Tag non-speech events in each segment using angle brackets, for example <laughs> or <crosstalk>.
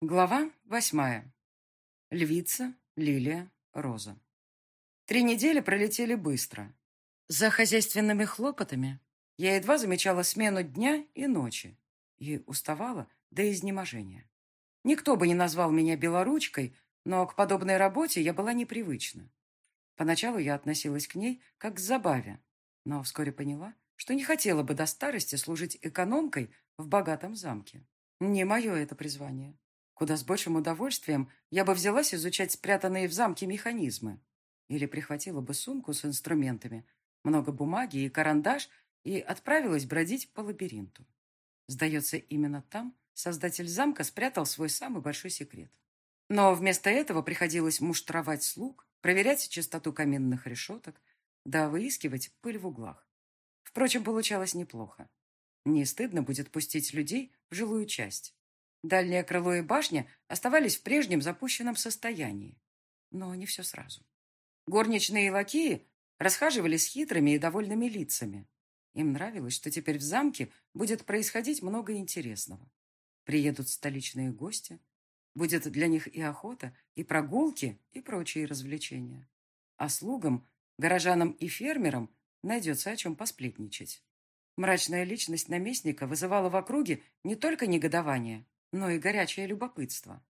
Глава восьмая. Львица, лилия, роза. Три недели пролетели быстро. За хозяйственными хлопотами я едва замечала смену дня и ночи и уставала до изнеможения. Никто бы не назвал меня белоручкой, но к подобной работе я была непривычна. Поначалу я относилась к ней как к забаве, но вскоре поняла, что не хотела бы до старости служить экономкой в богатом замке. Не мое это призвание. Куда с большим удовольствием я бы взялась изучать спрятанные в замке механизмы. Или прихватила бы сумку с инструментами, много бумаги и карандаш и отправилась бродить по лабиринту. Сдается, именно там создатель замка спрятал свой самый большой секрет. Но вместо этого приходилось муштровать слуг, проверять чистоту каменных решеток, да выискивать пыль в углах. Впрочем, получалось неплохо. Не стыдно будет пустить людей в жилую часть. Дальнее крыло и башня оставались в прежнем запущенном состоянии. Но не все сразу. Горничные и лакеи расхаживали с хитрыми и довольными лицами. Им нравилось, что теперь в замке будет происходить много интересного. Приедут столичные гости. Будет для них и охота, и прогулки, и прочие развлечения. А слугам, горожанам и фермерам найдется о чем посплетничать. Мрачная личность наместника вызывала в округе не только негодование, но и горячее любопытство.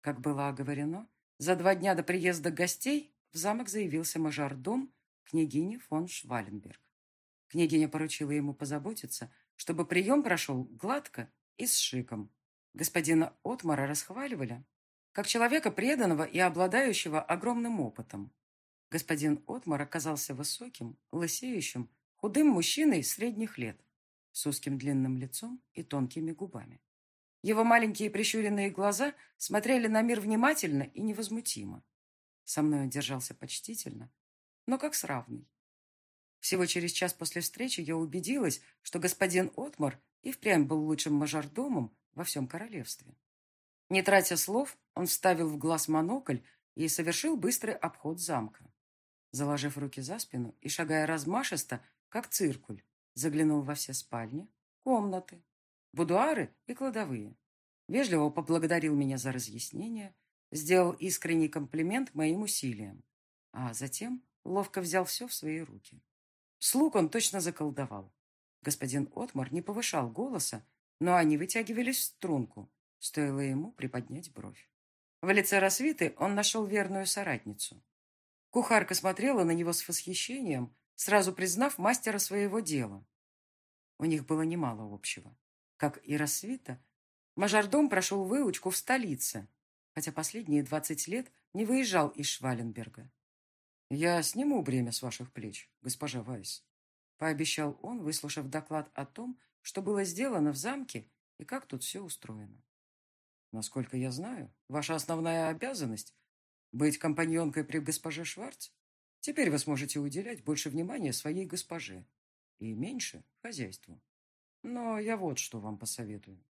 Как было оговорено, за два дня до приезда гостей в замок заявился мажордом княгини фон Шваленберг. Княгиня поручила ему позаботиться, чтобы прием прошел гладко и с шиком. Господина Отмара расхваливали, как человека преданного и обладающего огромным опытом. Господин Отмар оказался высоким, лысеющим, худым мужчиной средних лет, с узким длинным лицом и тонкими губами. Его маленькие прищуренные глаза смотрели на мир внимательно и невозмутимо. Со мной он держался почтительно, но как с равной. Всего через час после встречи я убедилась, что господин Отмар и впрямь был лучшим мажордомом во всем королевстве. Не тратя слов, он вставил в глаз монокль и совершил быстрый обход замка. Заложив руки за спину и шагая размашисто, как циркуль, заглянул во все спальни, комнаты, будуары и кладовые. Вежливо поблагодарил меня за разъяснение, сделал искренний комплимент моим усилиям, а затем ловко взял все в свои руки. Слуг он точно заколдовал. Господин Отмар не повышал голоса, но они вытягивались в струнку, стоило ему приподнять бровь. В лице Росвиты он нашел верную соратницу. Кухарка смотрела на него с восхищением, сразу признав мастера своего дела. У них было немало общего. Как и Рассвита, мажордом прошел выучку в столице, хотя последние двадцать лет не выезжал из Шваленберга. «Я сниму бремя с ваших плеч, госпожа Вайс», — пообещал он, выслушав доклад о том, что было сделано в замке и как тут все устроено. «Насколько я знаю, ваша основная обязанность — быть компаньонкой при госпоже Шварц. Теперь вы сможете уделять больше внимания своей госпоже и меньше хозяйству. Но я вот что вам посоветую.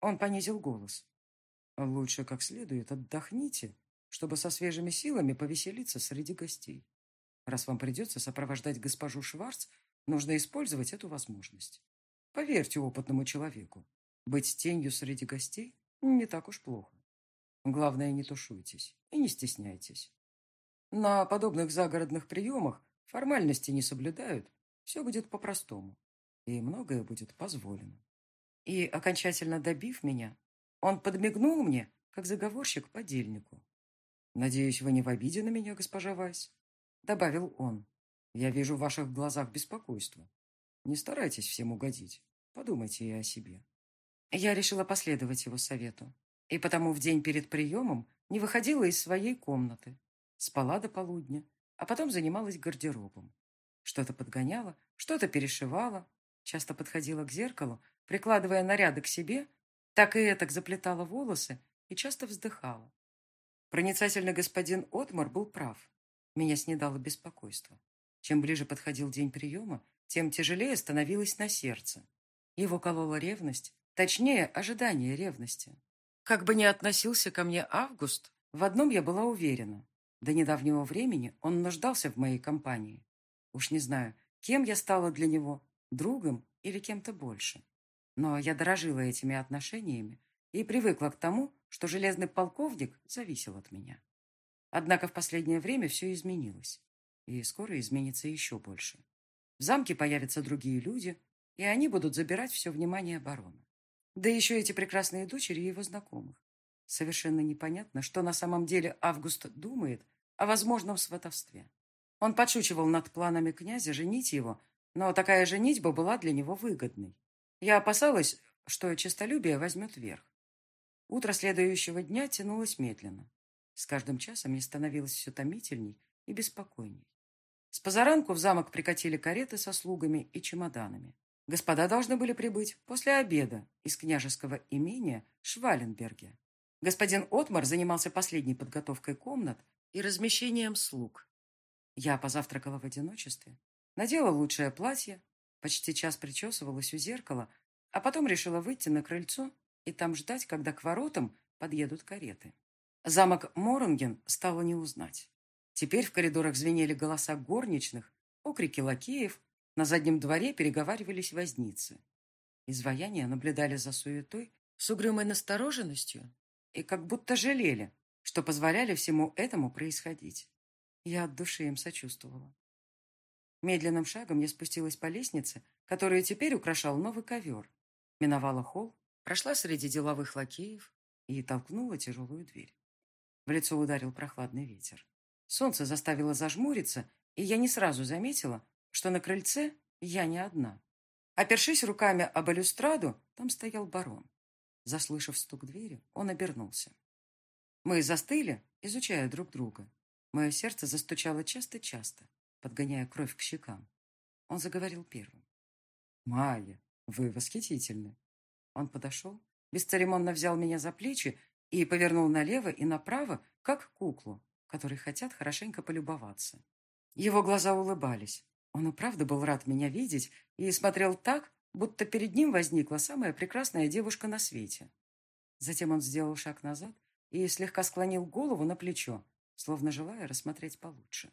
Он понизил голос. Лучше как следует отдохните, чтобы со свежими силами повеселиться среди гостей. Раз вам придется сопровождать госпожу Шварц, нужно использовать эту возможность. Поверьте опытному человеку, быть тенью среди гостей не так уж плохо. Главное, не тушуйтесь и не стесняйтесь. На подобных загородных приемах формальности не соблюдают, все будет по-простому и многое будет позволено. И, окончательно добив меня, он подмигнул мне, как заговорщик подельнику. «Надеюсь, вы не в обиде на меня, госпожа Вайс?» Добавил он. «Я вижу в ваших глазах беспокойство. Не старайтесь всем угодить. Подумайте и о себе». Я решила последовать его совету. И потому в день перед приемом не выходила из своей комнаты. Спала до полудня, а потом занималась гардеробом. Что-то подгоняла, что-то перешивала, Часто подходила к зеркалу, прикладывая наряды к себе, так и этак заплетала волосы и часто вздыхала. Проницательный господин Отмар был прав. Меня снедало беспокойство. Чем ближе подходил день приема, тем тяжелее становилось на сердце. Его колола ревность, точнее, ожидание ревности. Как бы ни относился ко мне Август, в одном я была уверена. До недавнего времени он нуждался в моей компании. Уж не знаю, кем я стала для него, другом или кем-то больше. Но я дорожила этими отношениями и привыкла к тому, что железный полковник зависел от меня. Однако в последнее время все изменилось, и скоро изменится еще больше. В замке появятся другие люди, и они будут забирать все внимание барона. Да еще эти прекрасные дочери его знакомых. Совершенно непонятно, что на самом деле Август думает о возможном сватовстве. Он подшучивал над планами князя женить его, но такая женитьба была для него выгодной. Я опасалась, что честолюбие возьмет верх. Утро следующего дня тянулось медленно. С каждым часом мне становилось все томительней и беспокойней. С позаранку в замок прикатили кареты со слугами и чемоданами. Господа должны были прибыть после обеда из княжеского имения Шваленберге. Господин Отмар занимался последней подготовкой комнат и размещением слуг. Я позавтракала в одиночестве, надела лучшее платье, почти час причесывалась у зеркала, а потом решила выйти на крыльцо и там ждать, когда к воротам подъедут кареты. Замок Моронген стало не узнать. Теперь в коридорах звенели голоса горничных, окрики лакеев, на заднем дворе переговаривались возницы. Изваяния наблюдали за суетой с угрюмой настороженностью и как будто жалели, что позволяли всему этому происходить. Я от души им сочувствовала. Медленным шагом я спустилась по лестнице, которую теперь украшал новый ковер, миновала холл, прошла среди деловых лакеев и толкнула тяжелую дверь. В лицо ударил прохладный ветер. Солнце заставило зажмуриться, и я не сразу заметила, что на крыльце я не одна. Опершись руками об балюстраду, там стоял барон. Заслышав стук двери, он обернулся. Мы застыли, изучая друг друга. Мое сердце застучало часто-часто, подгоняя кровь к щекам. Он заговорил первым. «Майя, вы восхитительны!» Он подошел, бесцеремонно взял меня за плечи и повернул налево и направо, как куклу, которой хотят хорошенько полюбоваться. Его глаза улыбались. Он и правда был рад меня видеть и смотрел так, будто перед ним возникла самая прекрасная девушка на свете. Затем он сделал шаг назад и слегка склонил голову на плечо, словно желая рассмотреть получше.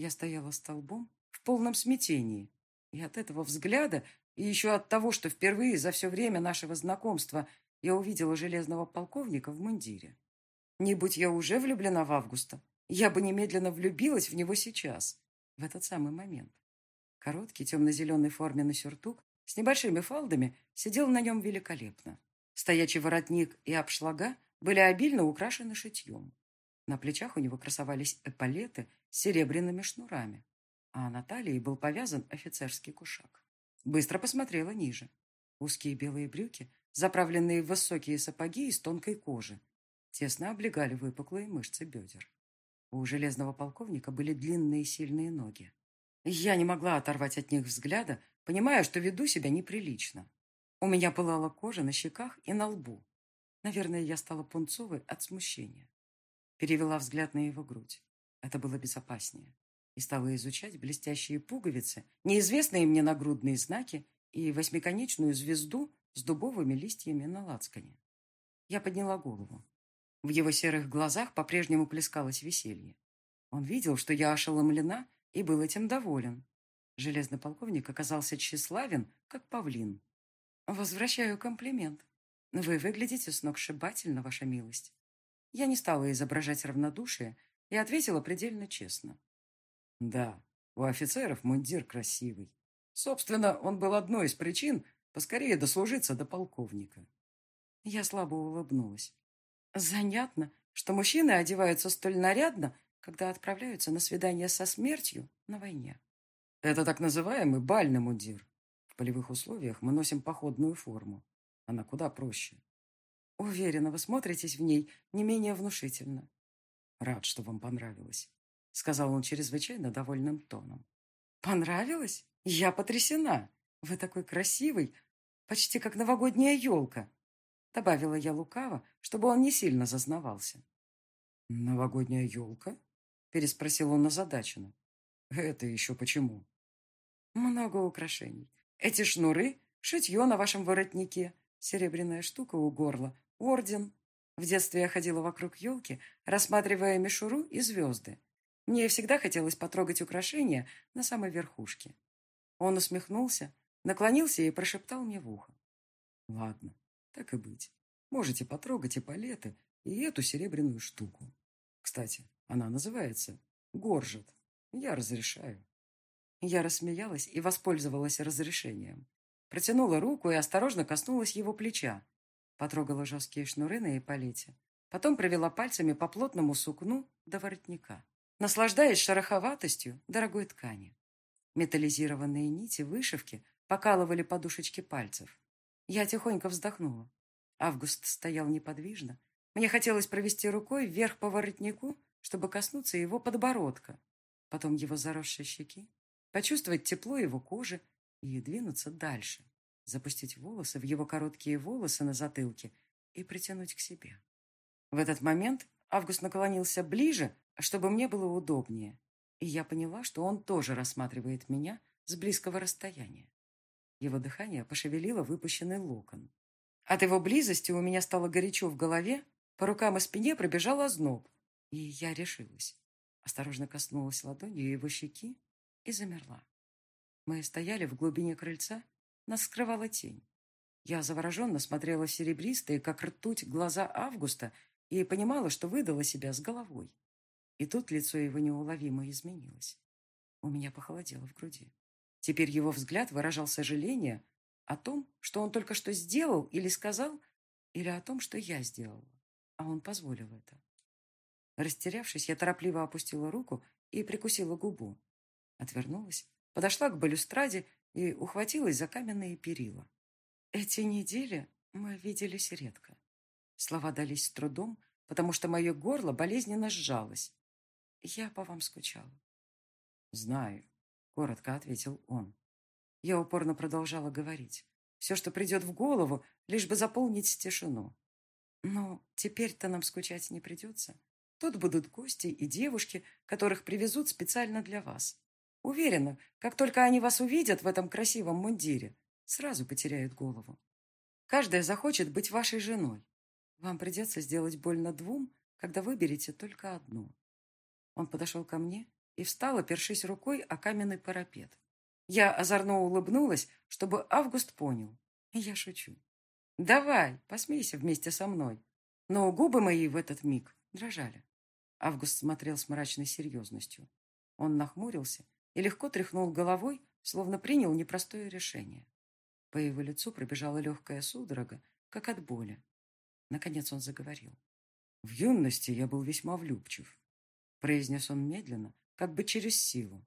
Я стояла столбом в полном смятении, и от этого взгляда, и еще от того, что впервые за все время нашего знакомства я увидела железного полковника в мундире. Не будь я уже влюблена в Августа, я бы немедленно влюбилась в него сейчас, в этот самый момент. Короткий темно-зеленый форменный сюртук с небольшими фалдами сидел на нем великолепно. Стоячий воротник и обшлага были обильно украшены шитьем. На плечах у него красовались эполеты серебряными шнурами, а на талии был повязан офицерский кушак. Быстро посмотрела ниже. Узкие белые брюки, заправленные в высокие сапоги из тонкой кожи, тесно облегали выпуклые мышцы бедер. У железного полковника были длинные сильные ноги. Я не могла оторвать от них взгляда, понимая, что веду себя неприлично. У меня пылала кожа на щеках и на лбу. Наверное, я стала пунцовой от смущения. Перевела взгляд на его грудь. Это было безопаснее. И стала изучать блестящие пуговицы, неизвестные мне нагрудные знаки и восьмиконечную звезду с дубовыми листьями на лацкане. Я подняла голову. В его серых глазах по-прежнему плескалось веселье. Он видел, что я ошеломлена и был этим доволен. Железный полковник оказался тщеславен, как павлин. «Возвращаю комплимент. Вы выглядите сногсшибательно, ваша милость». Я не стала изображать равнодушие и ответила предельно честно. «Да, у офицеров мундир красивый. Собственно, он был одной из причин поскорее дослужиться до полковника». Я слабо улыбнулась. «Занятно, что мужчины одеваются столь нарядно, когда отправляются на свидание со смертью на войне. Это так называемый бальный мундир. В полевых условиях мы носим походную форму. Она куда проще. Уверена, вы смотритесь в ней не менее внушительно. Рад, что вам понравилось, сказал он чрезвычайно довольным тоном. Понравилось? Я потрясена. Вы такой красивый, почти как новогодняя елка. Добавила я лукаво, чтобы он не сильно зазнавался. Новогодняя елка? Переспросил он озадаченно. Это еще почему? Много украшений. Эти шнуры, шитье на вашем воротнике, серебряная штука у горла, орден. В детстве я ходила вокруг елки, рассматривая мишуру и звезды. Мне всегда хотелось потрогать украшения на самой верхушке. Он усмехнулся, наклонился и прошептал мне в ухо. Ладно, так и быть. Можете потрогать и палеты, и эту серебряную штуку. Кстати, она называется горжет. Я разрешаю. Я рассмеялась и воспользовалась разрешением. Протянула руку и осторожно коснулась его плеча. Потрогала жесткие шнуры на эполете. Потом провела пальцами по плотному сукну до воротника, наслаждаясь шероховатостью дорогой ткани. Металлизированные нити вышивки покалывали подушечки пальцев. Я тихонько вздохнула. Август стоял неподвижно. Мне хотелось провести рукой вверх по воротнику, чтобы коснуться его подбородка, потом его заросшей щеки, почувствовать тепло его кожи и двинуться дальше, запустить волосы в его короткие волосы на затылке и притянуть к себе. В этот момент Август наклонился ближе, чтобы мне было удобнее, и я поняла, что он тоже рассматривает меня с близкого расстояния. Его дыхание пошевелило выпущенный локон. От его близости у меня стало горячо в голове, по рукам и спине пробежал озноб, и я решилась. Осторожно коснулась ладонью его щеки и замерла. Мы стояли в глубине крыльца, нас скрывала тень. Я завороженно смотрела серебристые, как ртуть, глаза Августа и понимала, что выдала себя с головой. И тут лицо его неуловимо изменилось. У меня похолодело в груди. Теперь его взгляд выражал сожаление о том, что он только что сделал или сказал, или о том, что я сделала, а он позволил это. Растерявшись, я торопливо опустила руку и прикусила губу. Отвернулась, подошла к балюстраде и ухватилась за каменные перила. Эти недели мы виделись редко. Слова дались с трудом, потому что мое горло болезненно сжалось. Я по вам скучала. Знаю, коротко ответил он. Я упорно продолжала говорить. Все, что придет в голову, лишь бы заполнить тишину. Но теперь-то нам скучать не придется. Тут будут гости и девушки, которых привезут специально для вас. Уверена, как только они вас увидят в этом красивом мундире, сразу потеряют голову. Каждая захочет быть вашей женой. Вам придется сделать больно двум, когда выберете только одну. Он подошел ко мне и встал, опершись рукой о каменный парапет. Я озорно улыбнулась, чтобы Август понял. Я шучу. «Давай, посмейся вместе со мной». Но губы мои в этот миг дрожали. Август смотрел с мрачной серьезностью. Он нахмурился и легко тряхнул головой, словно принял непростое решение. По его лицу пробежала легкая судорога, как от боли. Наконец он заговорил. «В юности я был весьма влюбчив», — произнес он медленно, как бы через силу.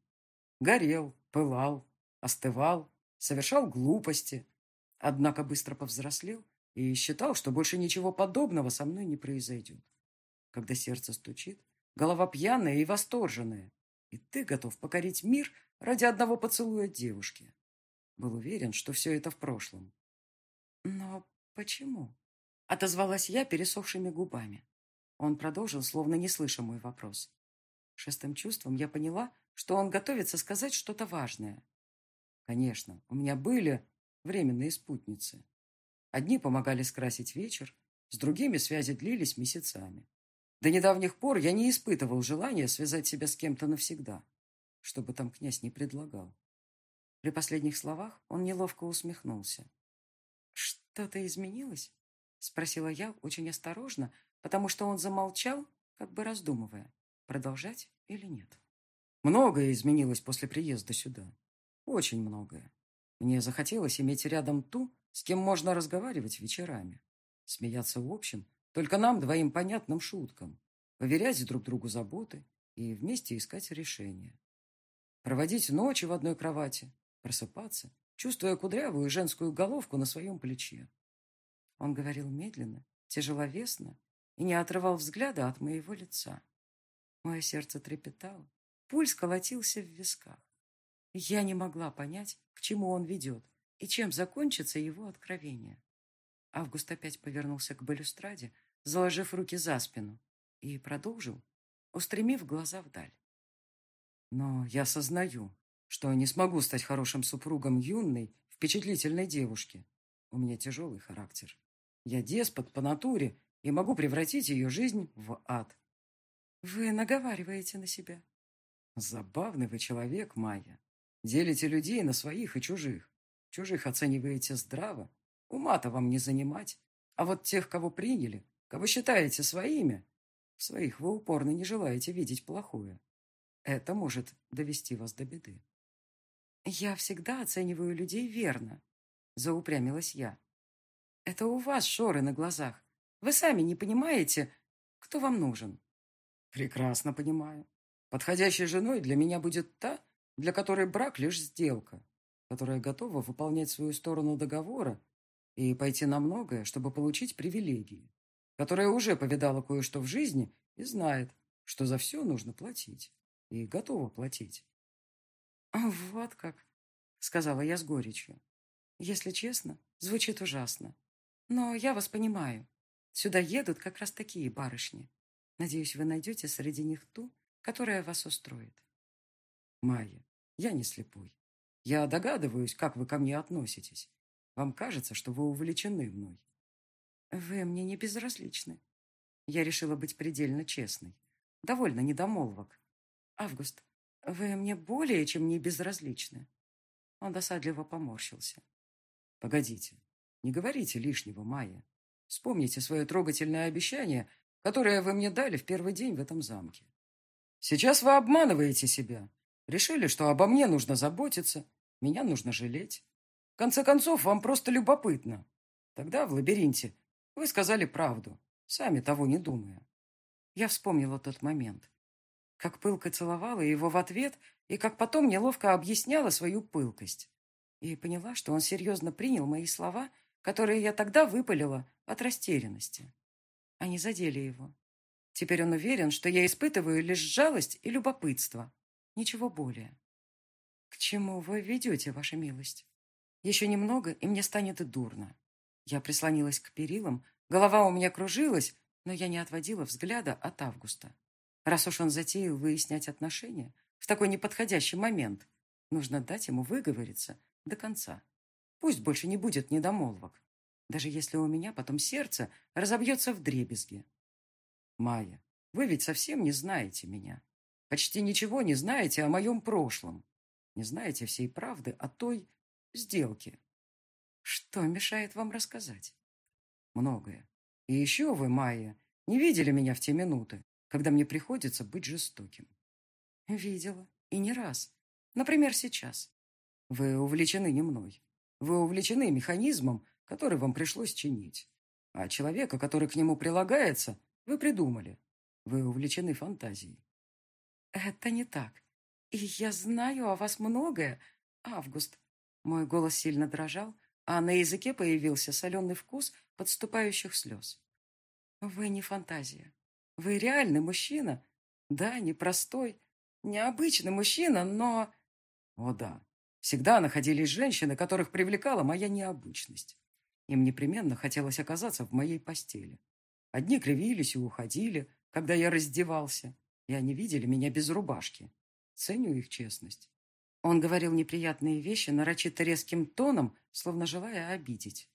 «Горел, пылал, остывал, совершал глупости, однако быстро повзрослел и считал, что больше ничего подобного со мной не произойдет. Когда сердце стучит, голова пьяная и восторженная, и ты готов покорить мир ради одного поцелуя девушки. Был уверен, что все это в прошлом. Но почему? Отозвалась я пересохшими губами. Он продолжил, словно не слыша мой вопрос. Шестым чувством я поняла, что он готовится сказать что-то важное. Конечно, у меня были временные спутницы. Одни помогали скрасить вечер, с другими связи длились месяцами. До недавних пор я не испытывал желания связать себя с кем-то навсегда, чтобы там князь не предлагал. При последних словах он неловко усмехнулся. «Что-то изменилось?» Спросила я очень осторожно, потому что он замолчал, как бы раздумывая, продолжать или нет. Многое изменилось после приезда сюда. Очень многое. Мне захотелось иметь рядом ту, с кем можно разговаривать вечерами. Смеяться в общем, только нам двоим понятным шуткам. Поверять друг другу заботы и вместе искать решения. Проводить ночи в одной кровати, просыпаться, чувствуя кудрявую женскую головку на своем плече. Он говорил медленно, тяжеловесно и не отрывал взгляда от моего лица. Мое сердце трепетало, пульс колотился в висках. Я не могла понять, к чему он ведет и чем закончится его откровение. Август опять повернулся к балюстраде, заложив руки за спину, и продолжил, устремив глаза вдаль. Но я сознаю, что не смогу стать хорошим супругом юной, впечатлительной девушки. У меня тяжелый характер. Я деспот по натуре и могу превратить ее жизнь в ад. Вы наговариваете на себя. Забавный вы человек, Майя. Делите людей на своих и чужих. Чужих оцениваете здраво. Ума-то вам не занимать. А вот тех, кого приняли, кого считаете своими, своих вы упорно не желаете видеть плохое. Это может довести вас до беды. Я всегда оцениваю людей верно, заупрямилась я. Это у вас шоры на глазах. Вы сами не понимаете, кто вам нужен. Прекрасно понимаю. Подходящей женой для меня будет та, для которой брак лишь сделка, которая готова выполнять свою сторону договора и пойти на многое, чтобы получить привилегии, которая уже повидала кое-что в жизни и знает, что за все нужно платить, и готова платить. «Вот как», — сказала я с горечью. «Если честно, звучит ужасно. Но я вас понимаю. Сюда едут как раз такие барышни. Надеюсь, вы найдете среди них ту, которая вас устроит». «Майя, я не слепой. Я догадываюсь, как вы ко мне относитесь. Вам кажется, что вы увлечены мной. Вы мне не безразличны. Я решила быть предельно честной. Довольно недомолвок. Август, вы мне более чем не безразличны. Он досадливо поморщился. Погодите, не говорите лишнего, Майя. Вспомните свое трогательное обещание, которое вы мне дали в первый день в этом замке. Сейчас вы обманываете себя. Решили, что обо мне нужно заботиться, меня нужно жалеть. В конце концов, вам просто любопытно. Тогда в лабиринте вы сказали правду, сами того не думая. Я вспомнила тот момент. Как пылко целовала его в ответ и как потом неловко объясняла свою пылкость. И поняла, что он серьезно принял мои слова, которые я тогда выпалила от растерянности. Они задели его. Теперь он уверен, что я испытываю лишь жалость и любопытство. Ничего более. К чему вы ведете, ваша милость? Еще немного, и мне станет дурно. Я прислонилась к перилам, голова у меня кружилась, но я не отводила взгляда от Августа. Раз уж он затеял выяснять отношения в такой неподходящий момент, нужно дать ему выговориться до конца. Пусть больше не будет недомолвок, даже если у меня потом сердце разобьется в дребезги. Майя, вы ведь совсем не знаете меня. Почти ничего не знаете о моем прошлом. Не знаете всей правды о той сделке. Что мешает вам рассказать? Многое. И еще вы, Майя, не видели меня в те минуты, когда мне приходится быть жестоким. Видела. И не раз. Например, сейчас. Вы увлечены не мной. Вы увлечены механизмом, который вам пришлось чинить. А человека, который к нему прилагается, вы придумали. Вы увлечены фантазией. Это не так. И я знаю о вас многое, Август. Мой голос сильно дрожал, а на языке появился соленый вкус подступающих слез. Вы не фантазия. Вы реальный мужчина. Да, непростой, необычный мужчина, но... О да, всегда находились женщины, которых привлекала моя необычность. Им непременно хотелось оказаться в моей постели. Одни кривились и уходили, когда я раздевался, и они видели меня без рубашки. Ценю их честность. Он говорил неприятные вещи нарочито резким тоном, словно желая обидеть.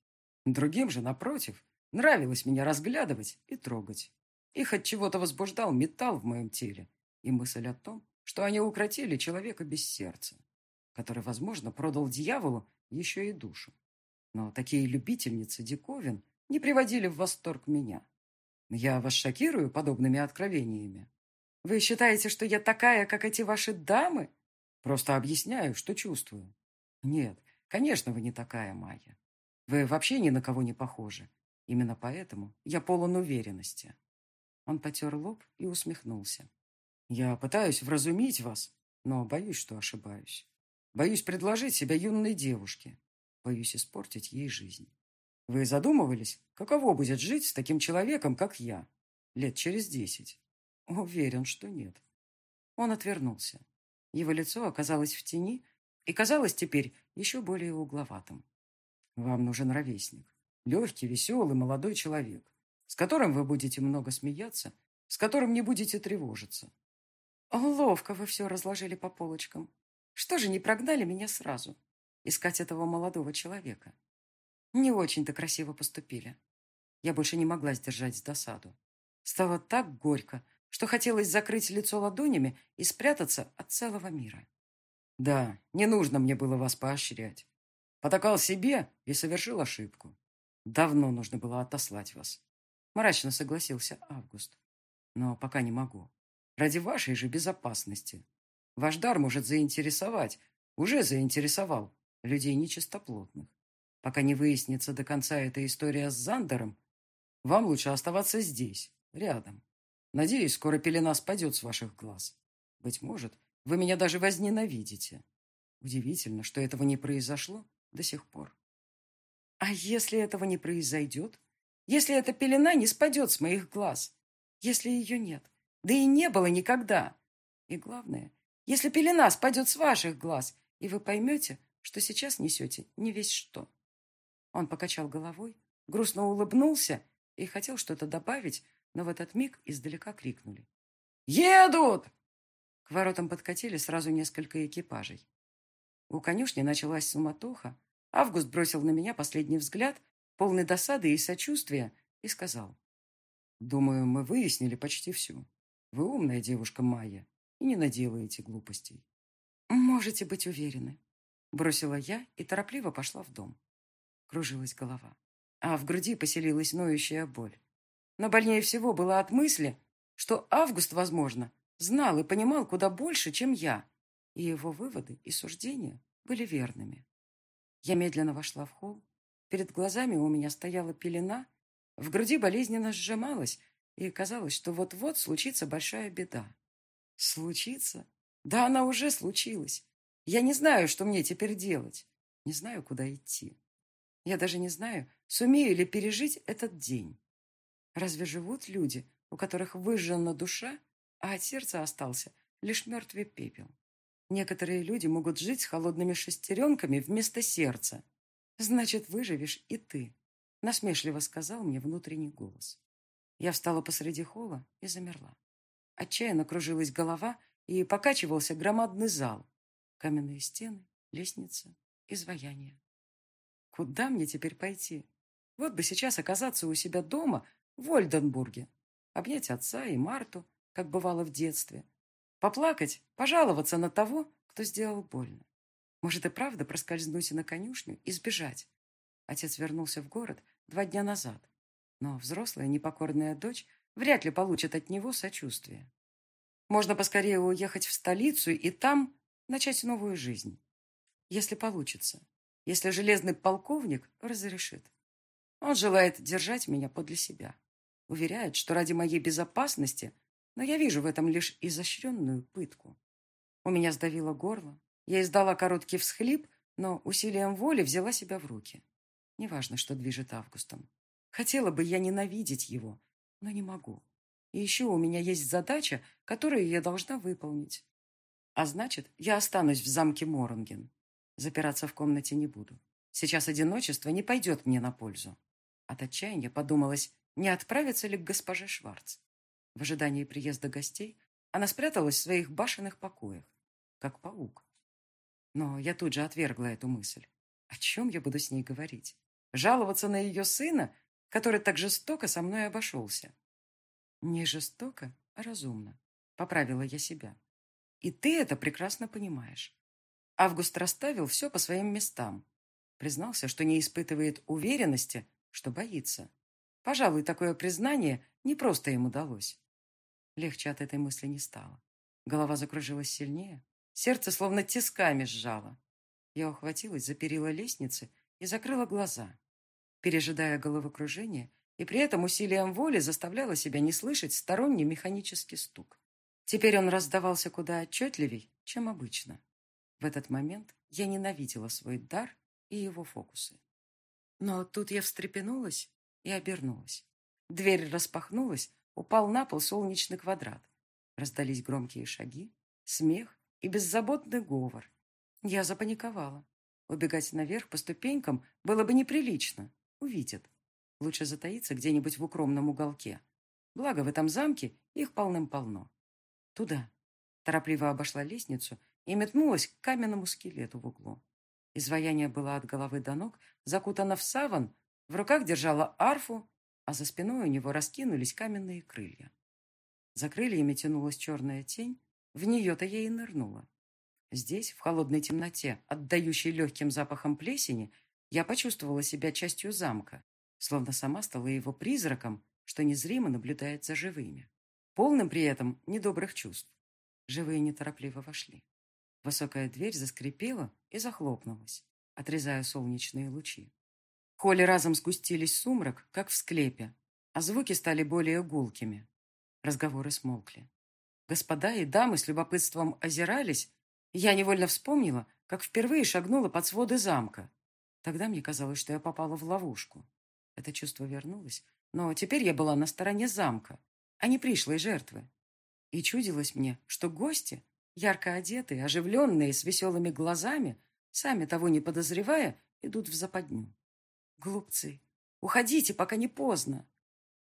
Другим же, напротив, нравилось меня разглядывать и трогать. Их от чего-то возбуждал металл в моем теле и мысль о том, что они укротили человека без сердца, который, возможно, продал дьяволу еще и душу. Но такие любительницы диковин не приводили в восторг меня. Я вас шокирую подобными откровениями. Вы считаете, что я такая, как эти ваши дамы? Просто объясняю, что чувствую. Нет, конечно, вы не такая, Майя. Вы вообще ни на кого не похожи. Именно поэтому я полон уверенности. Он потер лоб и усмехнулся. Я пытаюсь вразумить вас, но боюсь, что ошибаюсь. Боюсь предложить себя юной девушке. Боюсь испортить ей жизнь. Вы задумывались, каково будет жить с таким человеком, как я, лет через десять? Уверен, что нет. Он отвернулся. Его лицо оказалось в тени и казалось теперь еще более угловатым. Вам нужен ровесник. Легкий, веселый, молодой человек, с которым вы будете много смеяться, с которым не будете тревожиться. Ловко вы все разложили по полочкам. Что же не прогнали меня сразу? Искать этого молодого человека. Не очень-то красиво поступили. Я больше не могла сдержать досаду. Стало так горько, что хотелось закрыть лицо ладонями и спрятаться от целого мира. Да, не нужно мне было вас поощрять. Потакал себе и совершил ошибку. Давно нужно было отослать вас. Мрачно согласился Август. Но пока не могу. Ради вашей же безопасности. Ваш дар может заинтересовать, уже заинтересовал людей нечистоплотных. Пока не выяснится до конца эта история с Зандером, вам лучше оставаться здесь, рядом. Надеюсь, скоро пелена спадет с ваших глаз. Быть может, вы меня даже возненавидите. Удивительно, что этого не произошло до сих пор. А если этого не произойдет? Если эта пелена не спадет с моих глаз? Если ее нет? Да и не было никогда. И главное, если пелена спадет с ваших глаз, и вы поймете, что сейчас несете не весь что. Он покачал головой, грустно улыбнулся и хотел что-то добавить, но в этот миг издалека крикнули. «Едут!» К воротам подкатили сразу несколько экипажей. У конюшни началась суматоха. Август бросил на меня последний взгляд, полный досады и сочувствия, и сказал. «Думаю, мы выяснили почти все. Вы умная девушка Майя и не наделаете глупостей». «Можете быть уверены», — бросила я и торопливо пошла в дом. Кружилась голова, а в груди поселилась ноющая боль. Но больнее всего было от мысли, что Август, возможно, знал и понимал куда больше, чем я, и его выводы и суждения были верными. Я медленно вошла в холл. Перед глазами у меня стояла пелена, в груди болезненно сжималась, и казалось, что вот-вот случится большая беда. Случится? Да она уже случилась. Я не знаю, что мне теперь делать. Не знаю, куда идти. Я даже не знаю, сумею ли пережить этот день. Разве живут люди, у которых выжжена душа, а от сердца остался лишь мертвый пепел? Некоторые люди могут жить с холодными шестеренками вместо сердца. Значит, выживешь и ты, насмешливо сказал мне внутренний голос. Я встала посреди холла и замерла. Отчаянно кружилась голова, и покачивался громадный зал. Каменные стены, лестница, изваяние. Куда мне теперь пойти? Вот бы сейчас оказаться у себя дома в Ольденбурге, обнять отца и Марту, как бывало в детстве, поплакать, пожаловаться на того, кто сделал больно. Может и правда проскользнуть на конюшню и сбежать. Отец вернулся в город два дня назад, но взрослая непокорная дочь вряд ли получит от него сочувствие. Можно поскорее уехать в столицу и там начать новую жизнь. Если получится. Если железный полковник разрешит. Он желает держать меня подле себя. Уверяет, что ради моей безопасности, но я вижу в этом лишь изощренную пытку. У меня сдавило горло. Я издала короткий всхлип, но усилием воли взяла себя в руки. Неважно, что движет Августом. Хотела бы я ненавидеть его, но не могу. И еще у меня есть задача, которую я должна выполнить. А значит, я останусь в замке Моронген. Запираться в комнате не буду. Сейчас одиночество не пойдет мне на пользу. От отчаяния подумалось, не отправиться ли к госпоже Шварц. В ожидании приезда гостей она спряталась в своих башенных покоях, как паук. Но я тут же отвергла эту мысль. О чем я буду с ней говорить? Жаловаться на ее сына, который так жестоко со мной обошелся? Не жестоко, а разумно. Поправила я себя. И ты это прекрасно понимаешь. Август расставил все по своим местам. Признался, что не испытывает уверенности, что боится. Пожалуй, такое признание не просто ему далось. Легче от этой мысли не стало. Голова закружилась сильнее, сердце словно тисками сжало. Я ухватилась за перила лестницы и закрыла глаза. Пережидая головокружение, и при этом усилием воли заставляла себя не слышать сторонний механический стук. Теперь он раздавался куда отчетливей, чем обычно. В этот момент я ненавидела свой дар и его фокусы. Но тут я встрепенулась и обернулась. Дверь распахнулась, упал на пол солнечный квадрат. Раздались громкие шаги, смех и беззаботный говор. Я запаниковала. Убегать наверх по ступенькам было бы неприлично. Увидят. Лучше затаиться где-нибудь в укромном уголке. Благо, в этом замке их полным-полно. Туда. Торопливо обошла лестницу и метнулась к каменному скелету в углу. Изваяние было от головы до ног, закутано в саван, в руках держала арфу, а за спиной у него раскинулись каменные крылья. За крыльями тянулась черная тень, в нее-то я и нырнула. Здесь, в холодной темноте, отдающей легким запахом плесени, я почувствовала себя частью замка словно сама стала его призраком, что незримо наблюдает за живыми, полным при этом недобрых чувств. Живые неторопливо вошли. Высокая дверь заскрипела и захлопнулась, отрезая солнечные лучи. В холле разом скустились сумрак, как в склепе, а звуки стали более гулкими. Разговоры смолкли. Господа и дамы с любопытством озирались, я невольно вспомнила, как впервые шагнула под своды замка. Тогда мне казалось, что я попала в ловушку. Это чувство вернулось, но теперь я была на стороне замка, а не пришлой жертвы. И чудилось мне, что гости, ярко одетые, оживленные, с веселыми глазами, сами того не подозревая, идут в западню. Глупцы, уходите, пока не поздно.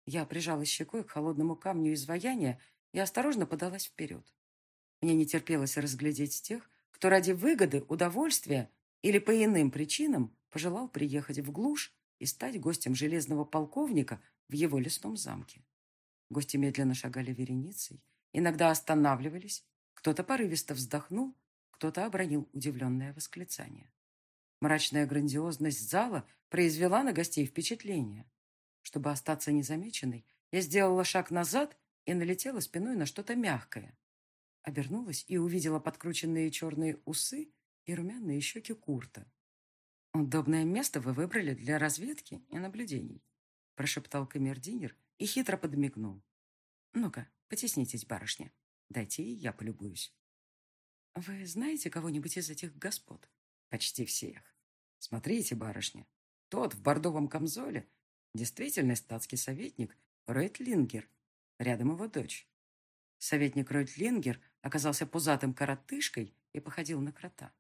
Я прижалась щекой к холодному камню изваяния и осторожно подалась вперед. Мне не терпелось разглядеть тех, кто ради выгоды, удовольствия или по иным причинам пожелал приехать в глушь и стать гостем железного полковника в его лесном замке. Гости медленно шагали вереницей, иногда останавливались, кто-то порывисто вздохнул, кто-то обронил удивленное восклицание. Мрачная грандиозность зала произвела на гостей впечатление. Чтобы остаться незамеченной, я сделала шаг назад и налетела спиной на что-то мягкое. Обернулась и увидела подкрученные черные усы и румяные щеки Курта. «Удобное место вы выбрали для разведки и наблюдений», прошептал камердинер и хитро подмигнул. «Ну-ка, потеснитесь, барышня. Дайте, я полюбуюсь». «Вы знаете кого-нибудь из этих господ?» «Почти всех. Смотрите, барышня, тот в бордовом камзоле действительно статский советник Ройтлингер, рядом его дочь. Советник Ройтлингер оказался пузатым коротышкой и походил на крота.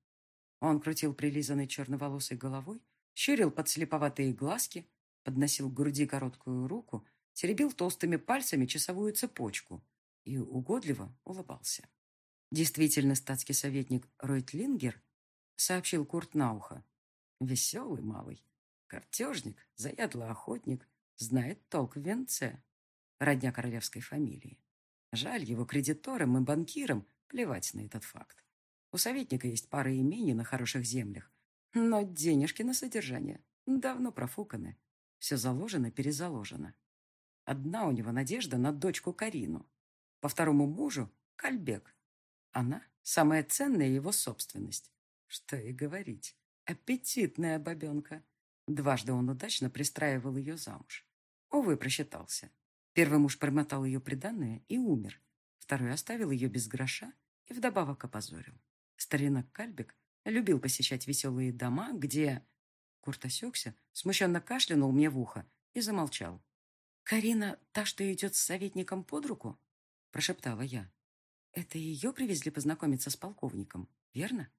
Он крутил прилизанной черноволосой головой, щурил подслеповатые глазки, подносил к груди короткую руку, теребил толстыми пальцами часовую цепочку и угодливо улыбался. Действительно, статский советник Ройтлингер сообщил Курт на ухо. Веселый малый, картежник, заядлый охотник, знает толк в венце. Родня королевской фамилии. Жаль его кредиторам и банкирам плевать на этот факт. У советника есть пара имений на хороших землях, но денежки на содержание давно профуканы. Все заложено-перезаложено. Одна у него надежда на дочку Карину. По второму мужу – Кальбек. Она – самая ценная его собственность. Что и говорить. Аппетитная бабенка. Дважды он удачно пристраивал ее замуж. Увы, просчитался. Первый муж промотал ее приданное и умер. Второй оставил ее без гроша и вдобавок опозорил. Старина Кальбек любил посещать веселые дома, где... Курт осекся, смущенно кашлянул мне в ухо и замолчал. «Карина, та, что идет с советником под руку?» – прошептала я. «Это ее привезли познакомиться с полковником, верно?»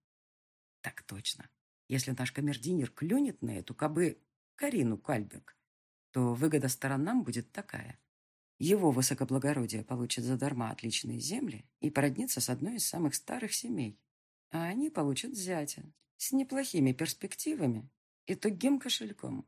«Так точно. Если наш камердинер клюнет на эту кобы Карину Кальбек, то выгода сторонам будет такая. Его высокоблагородие получит задарма отличные земли и породнится с одной из самых старых семей а они получат зятя с неплохими перспективами и тугим кошельком.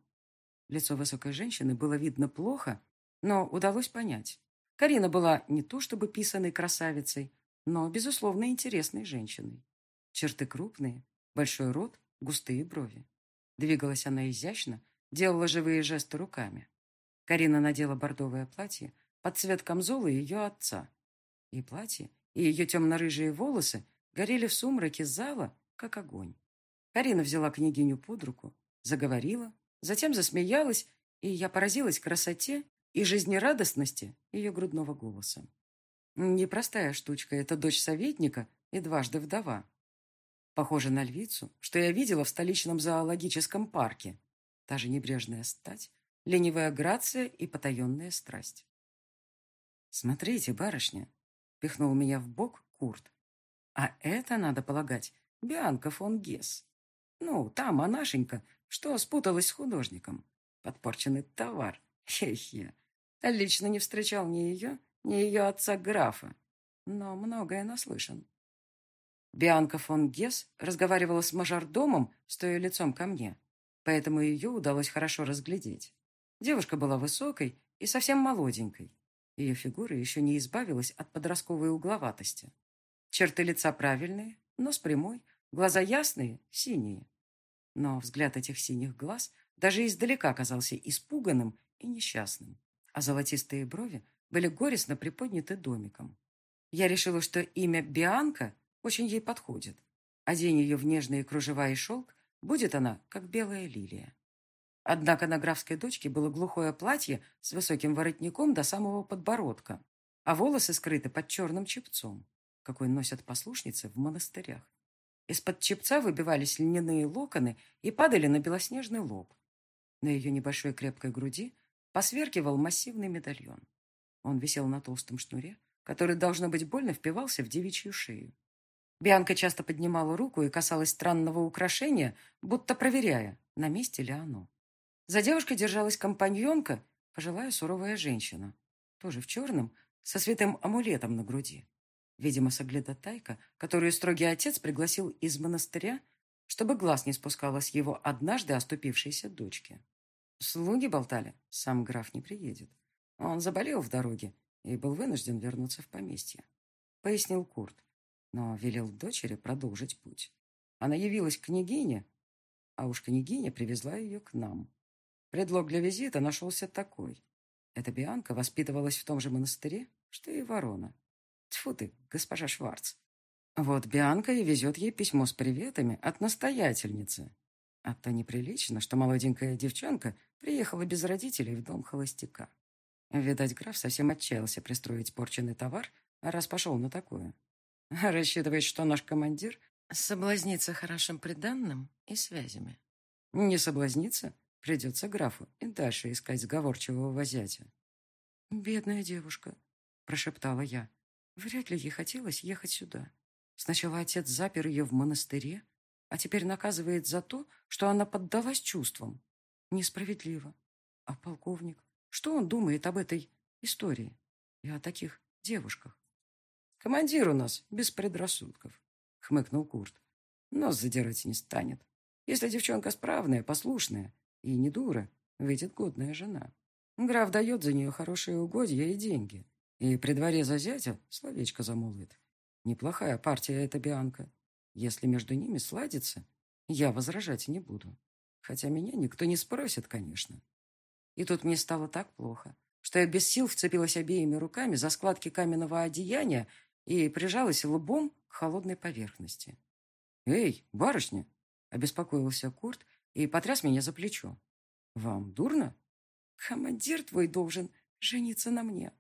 Лицо высокой женщины было видно плохо, но удалось понять. Карина была не то чтобы писаной красавицей, но, безусловно, интересной женщиной. Черты крупные, большой рот, густые брови. Двигалась она изящно, делала живые жесты руками. Карина надела бордовое платье под цвет камзола ее отца. И платье, и ее темно-рыжие волосы горели в сумраке зала, как огонь. Карина взяла княгиню под руку, заговорила, затем засмеялась, и я поразилась красоте и жизнерадостности ее грудного голоса. Непростая штучка — это дочь советника и дважды вдова. Похожа на львицу, что я видела в столичном зоологическом парке. Та же небрежная стать, ленивая грация и потаенная страсть. «Смотрите, барышня!» — пихнул меня в бок Курт. А это, надо полагать, Бианка фон Гесс. Ну, та монашенька, что спуталась с художником. Подпорченный товар. Хе-хе. Лично не встречал ни ее, ни ее отца-графа. Но многое наслышан. Бианка фон Гесс разговаривала с мажордомом, стоя лицом ко мне, поэтому ее удалось хорошо разглядеть. Девушка была высокой и совсем молоденькой. Ее фигура еще не избавилась от подростковой угловатости. Черты лица правильные, нос прямой, глаза ясные, синие. Но взгляд этих синих глаз даже издалека казался испуганным и несчастным, а золотистые брови были горестно приподняты домиком. Я решила, что имя Бианка очень ей подходит. Одень ее в нежные кружева и шелк, будет она, как белая лилия. Однако на графской дочке было глухое платье с высоким воротником до самого подбородка, а волосы скрыты под черным чепцом, какой носят послушницы в монастырях. Из-под чепца выбивались льняные локоны и падали на белоснежный лоб. На ее небольшой крепкой груди посверкивал массивный медальон. Он висел на толстом шнуре, который, должно быть, больно впивался в девичью шею. Бианка часто поднимала руку и касалась странного украшения, будто проверяя, на месте ли оно. За девушкой держалась компаньонка, пожилая суровая женщина, тоже в черном, со святым амулетом на груди. Видимо, соглядатайка, которую строгий отец пригласил из монастыря, чтобы глаз не спускала с его однажды оступившейся дочки. Слуги болтали, сам граф не приедет. Он заболел в дороге и был вынужден вернуться в поместье. Пояснил Курт, но велел дочери продолжить путь. Она явилась к княгине, а уж княгиня привезла ее к нам. Предлог для визита нашелся такой. Эта Бианка воспитывалась в том же монастыре, что и ворона. Тьфу ты, госпожа Шварц. Вот Бианка и везет ей письмо с приветами от настоятельницы. А то неприлично, что молоденькая девчонка приехала без родителей в дом холостяка. Видать, граф совсем отчаялся пристроить порченный товар, раз пошел на такое. <laughs> Рассчитывает, что наш командир соблазнится хорошим приданным и связями. Не соблазнится, Придется графу и дальше искать сговорчивого возятя. «Бедная девушка», — прошептала я. Вряд ли ей хотелось ехать сюда. Сначала отец запер ее в монастыре, а теперь наказывает за то, что она поддалась чувствам. Несправедливо. А полковник, что он думает об этой истории и о таких девушках? «Командир у нас без предрассудков», — хмыкнул Курт. «Нос задирать не станет. Если девчонка справная, послушная, и не дура, выйдет годная жена. Граф дает за нее хорошие угодья и деньги. И при дворе за зятя словечко замолвит. Неплохая партия эта Бианка. Если между ними сладится, я возражать не буду. Хотя меня никто не спросит, конечно. И тут мне стало так плохо, что я без сил вцепилась обеими руками за складки каменного одеяния и прижалась лбом к холодной поверхности. «Эй, барышня!» — обеспокоился Курт и потряс меня за плечо. «Вам дурно?» «Командир твой должен жениться на мне»,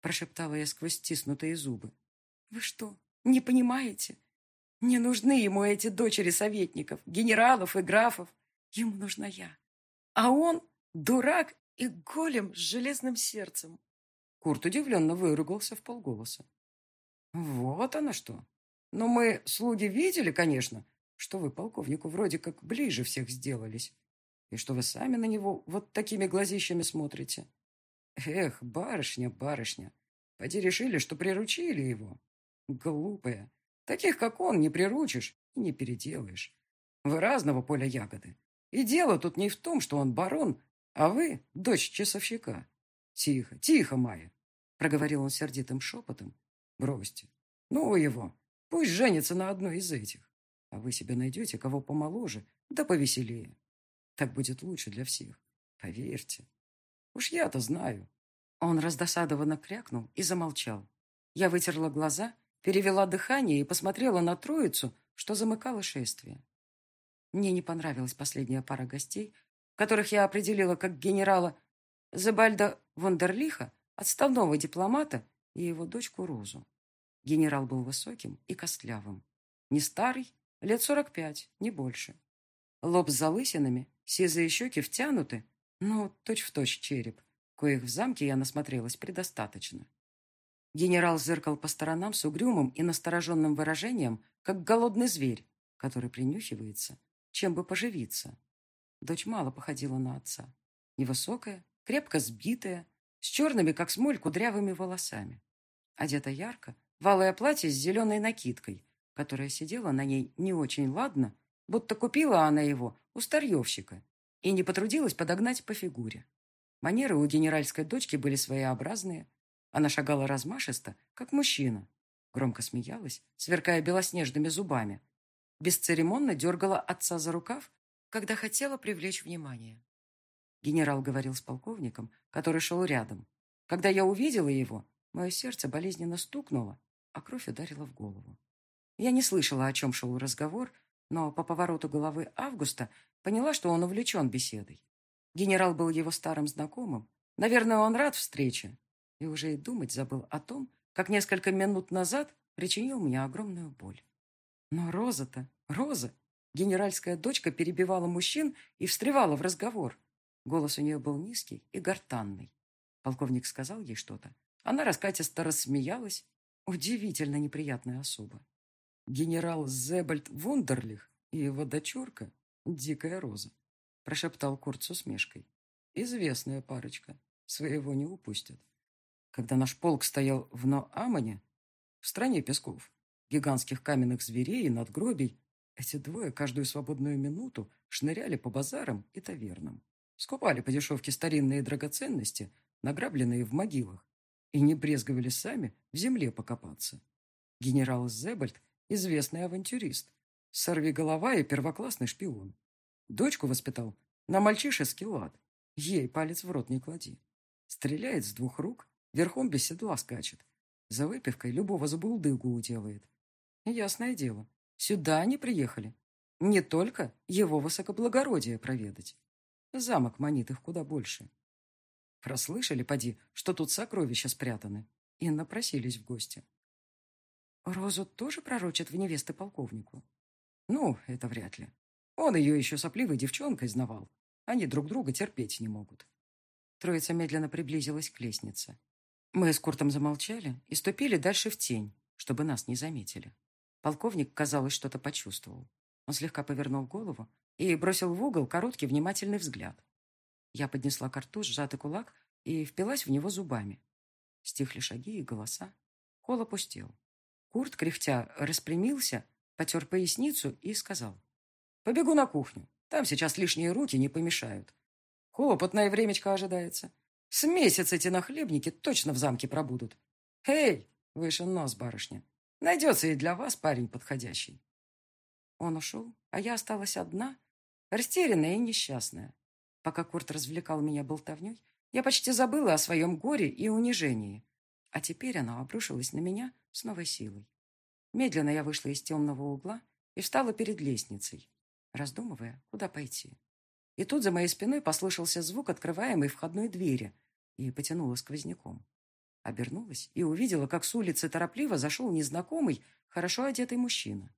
прошептала я сквозь стиснутые зубы. «Вы что, не понимаете? Не нужны ему эти дочери советников, генералов и графов. Ему нужна я. А он дурак и голем с железным сердцем». Курт удивленно выругался в полголоса. «Вот оно что. Но мы, слуги, видели, конечно, что вы полковнику вроде как ближе всех сделались, и что вы сами на него вот такими глазищами смотрите. Эх, барышня, барышня, поди решили, что приручили его. Глупая. Таких, как он, не приручишь и не переделаешь. Вы разного поля ягоды. И дело тут не в том, что он барон, а вы — дочь часовщика. Тихо, тихо, Майя, — проговорил он сердитым шепотом. Бросьте. Ну его. Пусть женится на одной из этих. А вы себе найдете кого помоложе, да повеселее. Так будет лучше для всех. Поверьте. Уж я-то знаю. Он раздосадованно крякнул и замолчал. Я вытерла глаза, перевела дыхание и посмотрела на троицу, что замыкало шествие. Мне не понравилась последняя пара гостей, которых я определила как генерала Зебальда Вондерлиха, отставного дипломата и его дочку Розу. Генерал был высоким и костлявым. Не старый, Лет сорок пять, не больше. Лоб с залысинами, сизые щеки втянуты, но точь-в-точь череп, коих в замке я насмотрелась предостаточно. Генерал зыркал по сторонам с угрюмым и настороженным выражением, как голодный зверь, который принюхивается, чем бы поживиться. Дочь мало походила на отца. Невысокая, крепко сбитая, с черными, как смоль, кудрявыми волосами. Одета ярко, валое платье с зеленой накидкой, которая сидела на ней не очень ладно, будто купила она его у старьевщика и не потрудилась подогнать по фигуре. Манеры у генеральской дочки были своеобразные. Она шагала размашисто, как мужчина. Громко смеялась, сверкая белоснежными зубами. Бесцеремонно дергала отца за рукав, когда хотела привлечь внимание. Генерал говорил с полковником, который шел рядом. Когда я увидела его, мое сердце болезненно стукнуло, а кровь ударила в голову. Я не слышала, о чем шел разговор, но по повороту головы Августа поняла, что он увлечен беседой. Генерал был его старым знакомым. Наверное, он рад встрече. И уже и думать забыл о том, как несколько минут назад причинил мне огромную боль. Но Роза-то, Роза, генеральская дочка перебивала мужчин и встревала в разговор. Голос у нее был низкий и гортанный. Полковник сказал ей что-то. Она раскатисто рассмеялась. Удивительно неприятная особа. Генерал Зебальд Вундерлих и его дочурка — Дикая Роза, прошептал Курт с усмешкой. Известная парочка. Своего не упустят. Когда наш полк стоял в Ноамане, в стране песков, гигантских каменных зверей и надгробий, эти двое каждую свободную минуту шныряли по базарам и тавернам. Скупали по дешевке старинные драгоценности, награбленные в могилах, и не брезговали сами в земле покопаться. Генерал Зебальд – известный авантюрист, сорвиголова и первоклассный шпион. Дочку воспитал на мальчишеский лад, ей палец в рот не клади. Стреляет с двух рук, верхом без седла скачет, за выпивкой любого забулдыгу уделает. Ясное дело, сюда они приехали. Не только его высокоблагородие проведать. Замок манит их куда больше. Прослышали, поди, что тут сокровища спрятаны, и напросились в гости. Розу тоже пророчат в невесты полковнику? Ну, это вряд ли. Он ее еще сопливой девчонкой знавал. Они друг друга терпеть не могут. Троица медленно приблизилась к лестнице. Мы с Куртом замолчали и ступили дальше в тень, чтобы нас не заметили. Полковник, казалось, что-то почувствовал. Он слегка повернул голову и бросил в угол короткий внимательный взгляд. Я поднесла к рту сжатый кулак и впилась в него зубами. Стихли шаги и голоса. Холл опустел. Курт, кряхтя, распрямился, потер поясницу и сказал. «Побегу на кухню. Там сейчас лишние руки не помешают. Хлопотное времечко ожидается. С месяц эти нахлебники точно в замке пробудут. Эй, выше нос, барышня. Найдется и для вас парень подходящий». Он ушел, а я осталась одна растерянная и несчастная. Пока Курт развлекал меня болтовней, я почти забыла о своем горе и унижении. А теперь оно обрушилось на меня с новой силой. Медленно я вышла из темного угла и встала перед лестницей, раздумывая, куда пойти. И тут за моей спиной послышался звук открываемой входной двери и потянула сквозняком. Обернулась и увидела, как с улицы торопливо зашел незнакомый, хорошо одетый мужчина.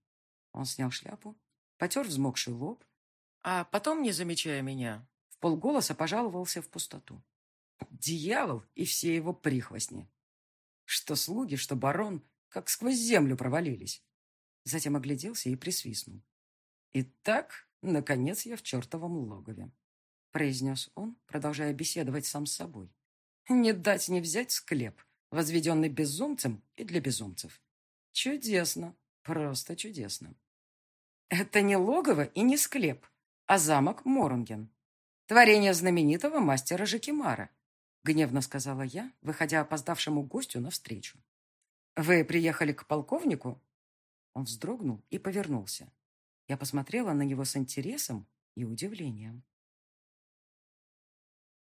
Он снял шляпу, потер взмокший лоб а потом, не замечая меня, полголоса пожаловался в пустоту. Дьявол и все его прихвостни. Что слуги, что барон, как сквозь землю провалились. Затем огляделся и присвистнул. «Итак, наконец я в чертовом логове», — произнес он, продолжая беседовать сам с собой. «Не дать не взять склеп, возведенный безумцем и для безумцев. Чудесно, просто чудесно. Это не логово и не склеп, а замок Моронген. Творение знаменитого мастера Жакимара, гневно сказала я, выходя опоздавшему гостю навстречу. Вы приехали к полковнику? Он вздрогнул и повернулся. Я посмотрела на него с интересом и удивлением.